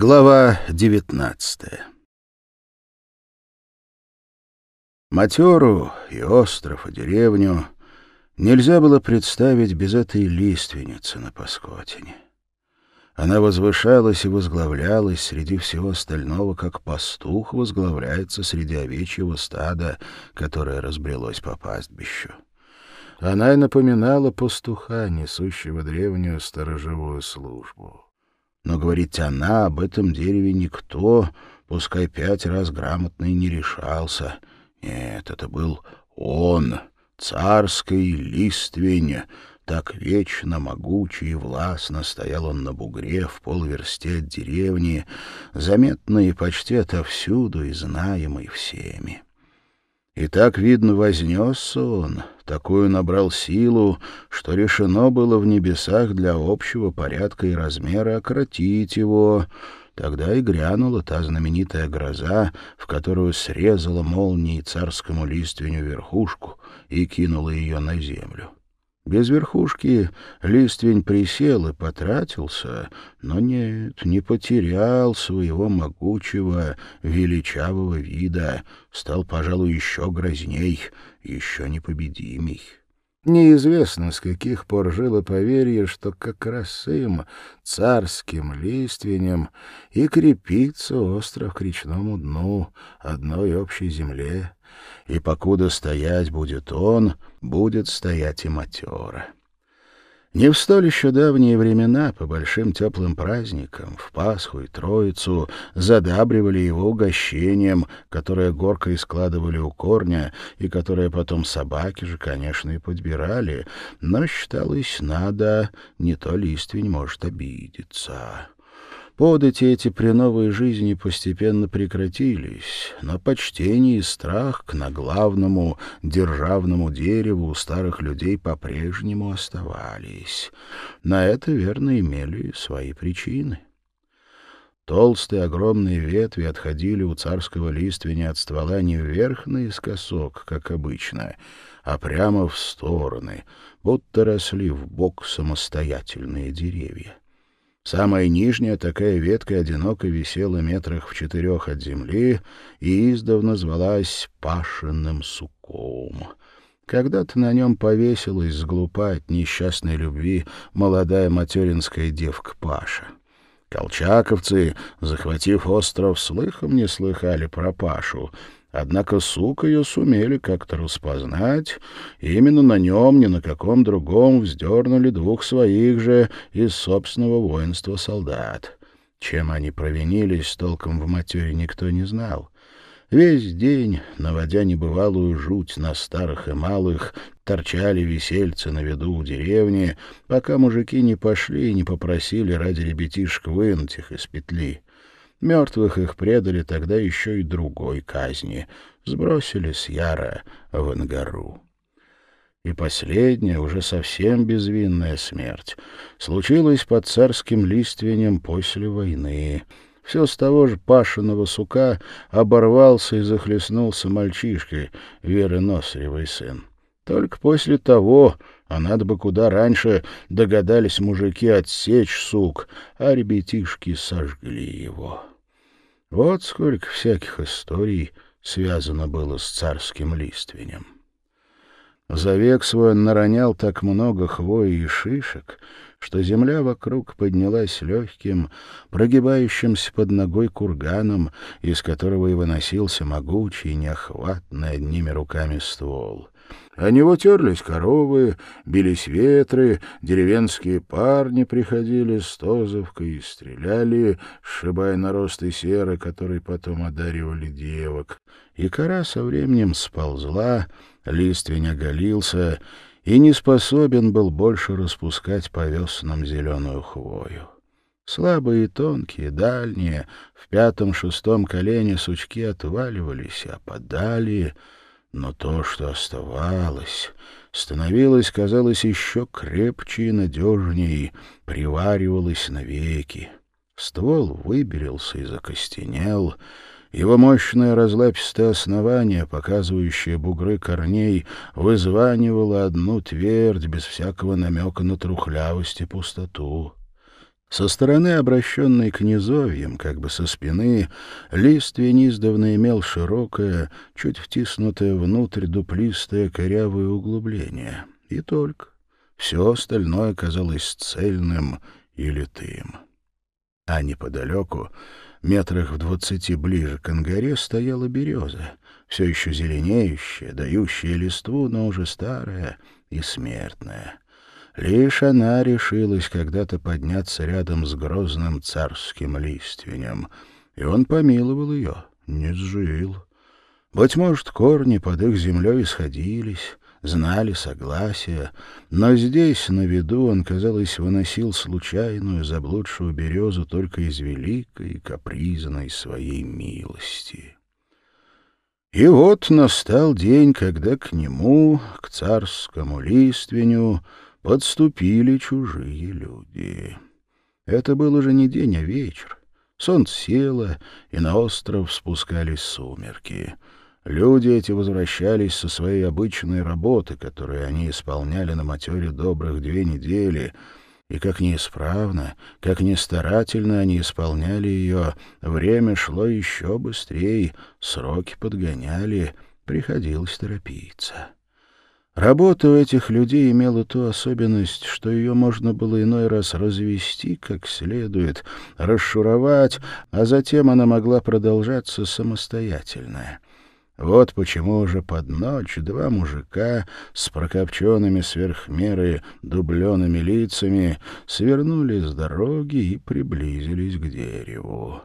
Глава девятнадцатая Матеру и остров, и деревню нельзя было представить без этой лиственницы на Паскотине. Она возвышалась и возглавлялась среди всего остального, как пастух возглавляется среди овечьего стада, которое разбрелось по пастбищу. Она и напоминала пастуха, несущего древнюю сторожевую службу. Но говорить она об этом дереве никто, пускай пять раз грамотно и не решался. Нет, это был он, царский листвень, так вечно, могучий и властно стоял он на бугре в полверсте от деревни, заметный почти отовсюду и знаемый всеми. И так, видно, вознесся он, такую набрал силу, что решено было в небесах для общего порядка и размера окротить его. Тогда и грянула та знаменитая гроза, в которую срезала молнией царскому лиственню верхушку и кинула ее на землю. Без верхушки листвень присел и потратился, но нет, не потерял своего могучего, величавого вида, стал, пожалуй, еще грозней, еще непобедимей. Неизвестно, с каких пор жило поверье, что как раз им, царским лиственем, и крепится остров к речному дну, одной общей земле, и покуда стоять будет он, будет стоять и матера. Не в столь еще давние времена, по большим теплым праздникам, в Пасху и Троицу, задабривали его угощением, которое горкой складывали у корня, и которое потом собаки же, конечно, и подбирали, но считалось надо, не то листвень может обидеться. Подати эти при новой жизни постепенно прекратились, но почтение и страх к наглавному державному дереву у старых людей по-прежнему оставались. На это, верно, имели свои причины. Толстые огромные ветви отходили у царского лиственя от ствола не вверх наискосок, как обычно, а прямо в стороны, будто росли в бок самостоятельные деревья. Самая нижняя такая ветка одиноко висела метрах в четырех от земли и издавна звалась Пашиным суком. Когда-то на нем повесилась с глупа от несчастной любви молодая материнская девка Паша. Колчаковцы, захватив остров, слыхом не слыхали про Пашу — Однако сук ее сумели как-то распознать, именно на нем, ни на каком другом, вздернули двух своих же из собственного воинства солдат. Чем они провинились, толком в матере никто не знал. Весь день, наводя небывалую жуть на старых и малых, торчали весельцы на виду у деревни, пока мужики не пошли и не попросили ради ребятишек вынуть их из петли. Мертвых их предали тогда еще и другой казни. Сбросили с Яра в Ангару. И последняя, уже совсем безвинная смерть, случилась под царским лиственем после войны. Все с того же Пашиного сука оборвался и захлестнулся мальчишкой, Веры сын. Только после того, а надо бы куда раньше, догадались мужики отсечь сук, а ребятишки сожгли его. Вот сколько всяких историй связано было с царским лиственем. За век свой он наронял так много хвои и шишек, что земля вокруг поднялась легким, прогибающимся под ногой курганом, из которого и выносился могучий, неохватный одними руками ствол. О него терлись коровы, бились ветры, деревенские парни приходили с тозовкой и стреляли, сшибая наросты серы, которые потом одаривали девок. И кора со временем сползла, листвень оголился и не способен был больше распускать по веснам зеленую хвою. Слабые и тонкие, дальние, в пятом-шестом колене сучки отваливались опадали — но то, что оставалось, становилось, казалось, еще крепче и надежнее, приваривалось навеки. Ствол выберился и закостенел, его мощное разлапистое основание, показывающее бугры корней, вызванивало одну твердь без всякого намека на трухлявость и пустоту. Со стороны, обращенной к низовьям, как бы со спины, листвень издавна имел широкое, чуть втиснутое внутрь дуплистое корявое углубление. И только. Все остальное казалось цельным и литым. А неподалеку, метрах в двадцати ближе к ангаре, стояла береза, все еще зеленеющая, дающая листву, но уже старая и смертная. Лишь она решилась когда-то подняться рядом с грозным царским лиственем, и он помиловал ее, не сжил. Быть может, корни под их землей исходились, знали согласие, но здесь, на виду, он, казалось, выносил случайную заблудшую березу только из великой капризной своей милости. И вот настал день, когда к нему, к царскому лиственю, подступили чужие люди. Это был уже не день, а вечер. Солнце село, и на остров спускались сумерки. Люди эти возвращались со своей обычной работы, которую они исполняли на матере добрых две недели, и как неисправно, как нестарательно они исполняли ее, время шло еще быстрее, сроки подгоняли, приходилось торопиться. Работа у этих людей имела ту особенность, что ее можно было иной раз развести как следует, расшуровать, а затем она могла продолжаться самостоятельно. Вот почему уже под ночь два мужика с прокопченными сверх меры дубленными лицами свернули с дороги и приблизились к дереву.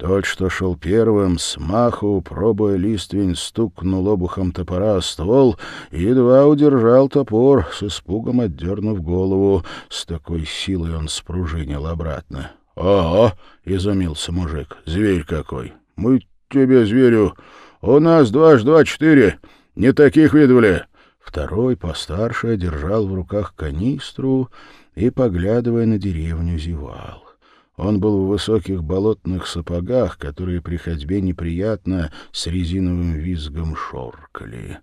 Тот, что шел первым, смаху, пробуя листвень, стукнул обухом топора о ствол и едва удержал топор, с испугом отдернув голову. С такой силой он спружинил обратно. — Ага, — изумился мужик, — зверь какой! Мы тебе, зверю, у нас дважды два четыре, не таких видывали. Второй, постарше, держал в руках канистру и, поглядывая на деревню, зевал. Он был в высоких болотных сапогах, которые при ходьбе неприятно с резиновым визгом шоркали.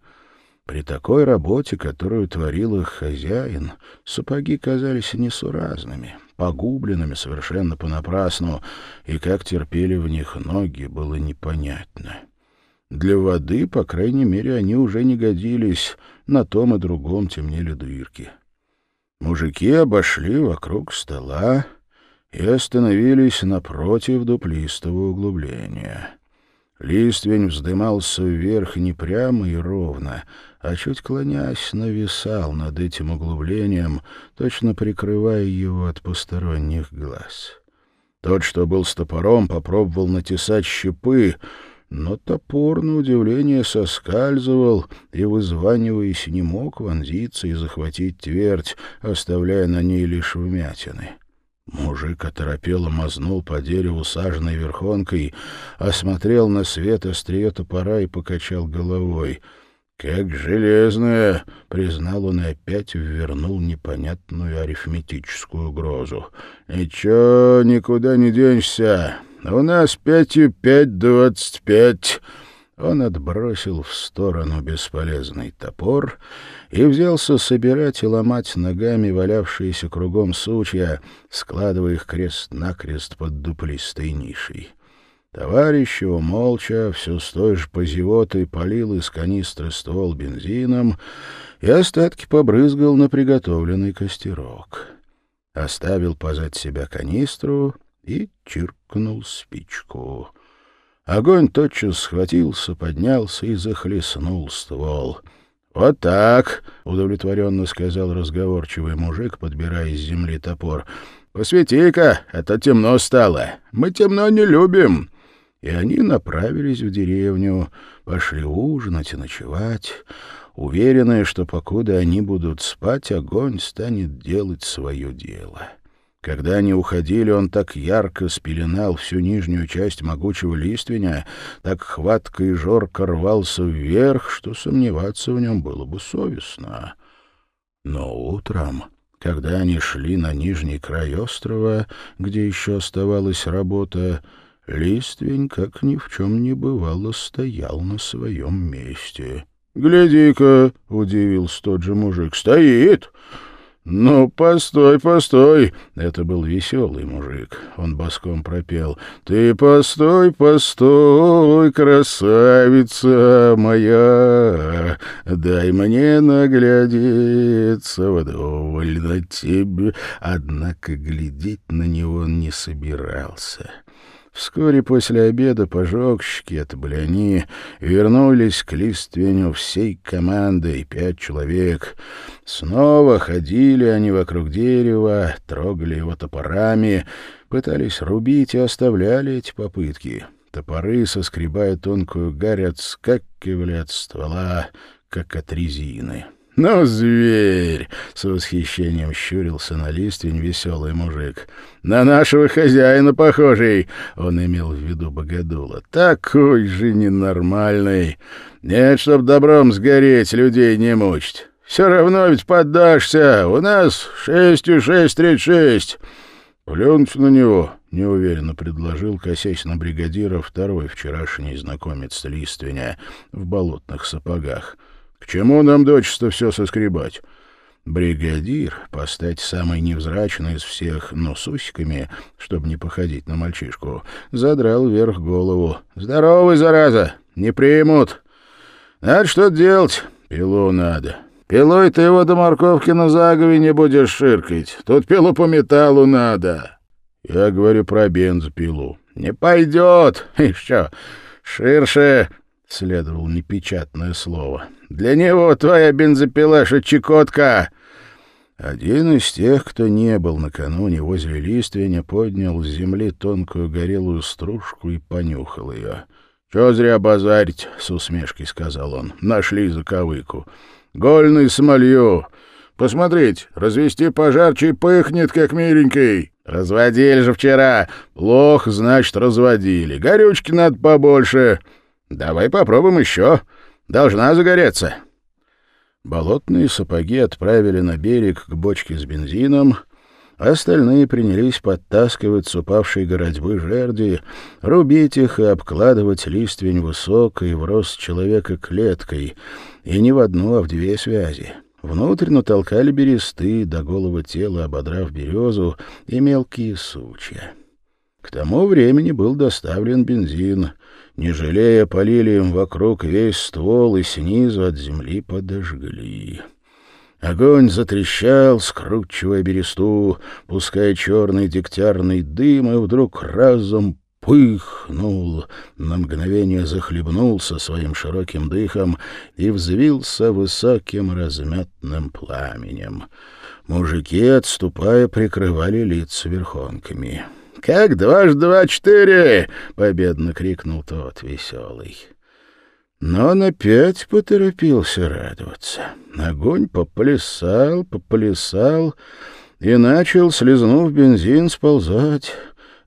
При такой работе, которую творил их хозяин, сапоги казались несуразными, погубленными совершенно понапрасну, и как терпели в них ноги, было непонятно. Для воды, по крайней мере, они уже не годились, на том и другом темнели дырки. Мужики обошли вокруг стола, и остановились напротив дуплистого углубления. Листвень вздымался вверх не прямо и ровно, а чуть клонясь нависал над этим углублением, точно прикрывая его от посторонних глаз. Тот, что был с топором, попробовал натесать щепы, но топор, на удивление, соскальзывал и, вызваниваясь, не мог вонзиться и захватить твердь, оставляя на ней лишь вмятины. Мужик оторопело мазнул по дереву сажной верхонкой, осмотрел на свет острие топора и покачал головой. «Как железная!» — признал он и опять ввернул непонятную арифметическую угрозу. «Ничего, никуда не денешься. У нас пятью пять двадцать пять». Он отбросил в сторону бесполезный топор и взялся собирать и ломать ногами валявшиеся кругом сучья, складывая их крест-накрест под дуплистой нишей. Товарищ его молча, все с той же позевотой, полил из канистры ствол бензином и остатки побрызгал на приготовленный костерок. Оставил позад себя канистру и чиркнул спичку. Огонь тотчас схватился, поднялся и захлестнул ствол. «Вот так!» — удовлетворенно сказал разговорчивый мужик, подбирая из земли топор. «Посвети-ка, это темно стало. Мы темно не любим». И они направились в деревню, пошли ужинать и ночевать, уверенные, что покуда они будут спать, огонь станет делать свое дело. Когда они уходили, он так ярко спеленал всю нижнюю часть могучего лиственя, так хватко и жорко рвался вверх, что сомневаться в нем было бы совестно. Но утром, когда они шли на нижний край острова, где еще оставалась работа, листвень, как ни в чем не бывало, стоял на своем месте. — Гляди-ка, — удивился тот же мужик, — стоит! «Ну, постой, постой!» Это был веселый мужик. Он боском пропел. «Ты постой, постой, красавица моя, дай мне наглядеться вдоволь на тебе». Однако глядеть на него он не собирался. Вскоре после обеда пожогщики, это были они, вернулись к Лиственю всей командой, пять человек. Снова ходили они вокруг дерева, трогали его топорами, пытались рубить и оставляли эти попытки. Топоры, соскребая тонкую гарь, отскакивали от ствола, как от резины. «Ну, зверь!» — с восхищением щурился на листвень веселый мужик. «На нашего хозяина похожий!» — он имел в виду богодула. «Такой же ненормальный! Нет, чтоб добром сгореть, людей не мучить. Все равно ведь поддашься! У нас шестью шесть тридцать шесть!» «Плюнуть на него!» — неуверенно предложил, косясь на бригадира, второй вчерашний знакомец Лиственя в болотных сапогах — к чему нам, дочество, все соскребать? Бригадир, постать самый невзрачный из всех, но с усиками, чтобы не походить на мальчишку, задрал вверх голову. «Здоровый, зараза! Не примут! Надо что делать? Пилу надо. Пилой ты его до морковки на загове не будешь ширкать. Тут пилу по металлу надо». Я говорю про бензопилу. «Не пойдет! Еще ширше!» — следовало непечатное слово. «Для него твоя бензопила — Чекотка!» Один из тех, кто не был накануне возле лиственя, поднял с земли тонкую горелую стружку и понюхал ее. — Чего зря базарить, — с усмешкой сказал он. — Нашли заковыку. — Гольный смолью. Посмотрите, развести пожарче пыхнет, как миленький. Разводили же вчера. Плохо, значит, разводили. Горючки надо побольше. Давай попробуем еще. Должна загореться. Болотные сапоги отправили на берег к бочке с бензином, остальные принялись подтаскивать с упавшей городьбы жерди, рубить их и обкладывать листвень высокой в рост человека клеткой, и не в одну, а в две связи. Внутрь натолкали бересты, до голого тела ободрав березу и мелкие сучья. К тому времени был доставлен бензин. Не жалея, полили им вокруг весь ствол и снизу от земли подожгли. Огонь затрещал, скручивая бересту, пуская черный дегтярный дым, и вдруг разом пыхнул, на мгновение захлебнулся своим широким дыхом и взвился высоким разметным пламенем. Мужики, отступая, прикрывали лица верхонками. «Как дважды два четыре!» — победно крикнул тот веселый. Но он опять поторопился радоваться. Огонь поплясал, поплясал и начал, слезнув бензин, сползать,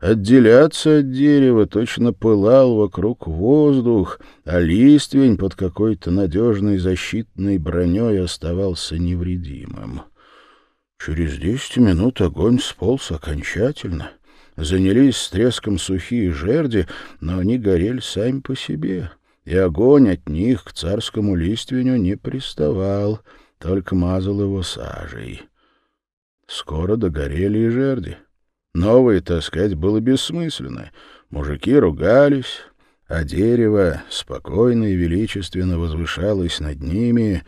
отделяться от дерева, точно пылал вокруг воздух, а листвень под какой-то надежной защитной броней оставался невредимым. Через десять минут огонь сполз окончательно — занялись с треском сухие жерди, но они горели сами по себе, и огонь от них к царскому лиственю не приставал, только мазал его сажей. Скоро догорели и жерди. Новые таскать было бессмысленно. Мужики ругались, а дерево спокойно и величественно возвышалось над ними,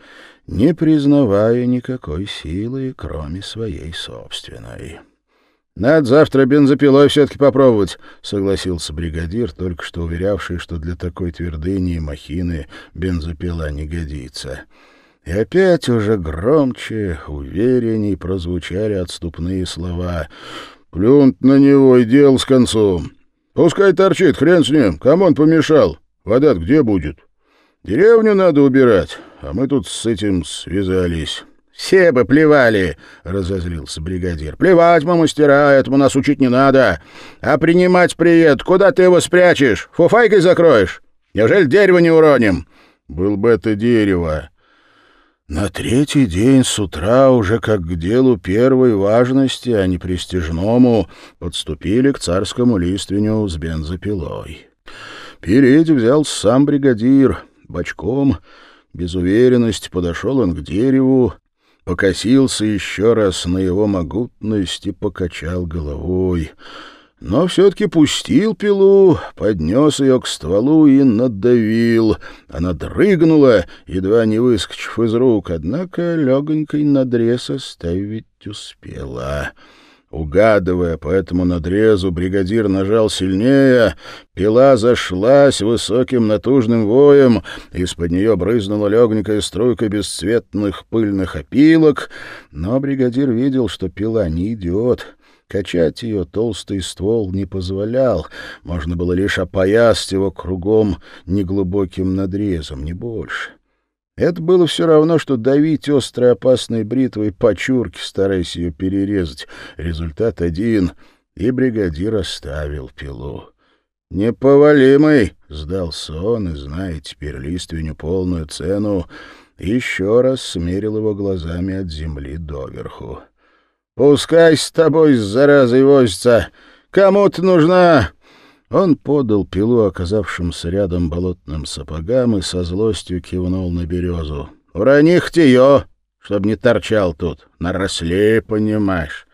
не признавая никакой силы, кроме своей собственной. «Надо завтра бензопилой все-таки попробовать», — согласился бригадир, только что уверявший, что для такой твердыни и махины бензопила не годится. И опять уже громче, уверенней прозвучали отступные слова. «Плюнуть на него и дело с концом. Пускай торчит, хрен с ним, кому он помешал. вода где будет? Деревню надо убирать, а мы тут с этим связались». «Все бы плевали!» — разозлился бригадир. «Плевать мы, мастера, этому нас учить не надо. А принимать привет, куда ты его спрячешь? Фуфайкой закроешь? Неужели дерево не уроним?» «Был бы это дерево!» На третий день с утра, уже как к делу первой важности, а не престижному, подступили к царскому лиственню с бензопилой. Передь взял сам бригадир, бочком, без уверенности подошел он к дереву, покосился еще раз на его могутность и покачал головой. Но все-таки пустил пилу, поднес ее к стволу и надавил. Она дрыгнула, едва не выскочив из рук, однако легонькой надрез оставить успела. Угадывая по этому надрезу, бригадир нажал сильнее, пила зашлась высоким натужным воем, из-под нее брызнула легонькая струйка бесцветных пыльных опилок, но бригадир видел, что пила не идет. Качать ее толстый ствол не позволял, можно было лишь опоясть его кругом неглубоким надрезом, не больше. Это было все равно, что давить острой опасной бритвой по чурке, стараясь ее перерезать. Результат один, и бригадир оставил пилу. «Неповалимый!» — сдался он, и, зная теперь лиственню полную цену, еще раз смерил его глазами от земли доверху. «Пускай с тобой с заразой возится! Кому ты нужна?» Он подал пилу оказавшимся рядом болотным сапогам и со злостью кивнул на березу. «Урони ее, чтоб не торчал тут. Наросли, понимаешь.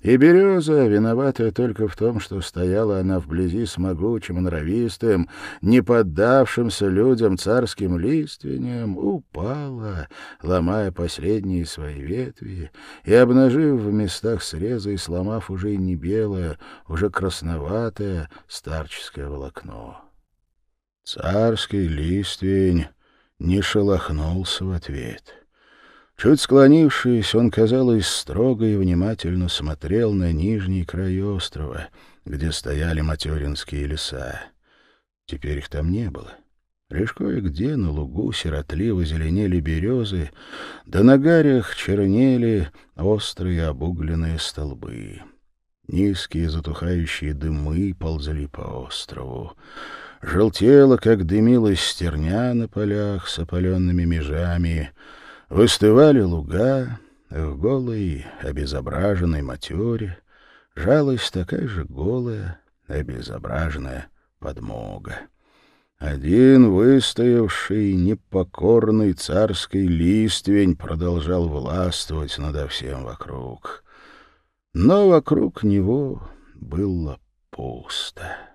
И береза, виноватая только в том, что стояла она вблизи с могучим, норовистым, не поддавшимся людям царским лиственем, упала, ломая последние свои ветви и обнажив в местах среза и сломав уже не белое, уже красноватое старческое волокно. Царский листвень не шелохнулся в ответ — Чуть склонившись, он, казалось, строго и внимательно смотрел на нижний край острова, где стояли материнские леса. Теперь их там не было. Лишь кое-где на лугу сиротливо зеленели березы, да на гарях чернели острые обугленные столбы. Низкие затухающие дымы ползли по острову. Желтело, как дымилась стерня на полях с опаленными межами — Выстывали луга, в голой, обезображенной матере жалась такая же голая, обезображенная подмога. Один выстоявший, непокорный царский листвень продолжал властвовать надо всем вокруг. Но вокруг него было пусто.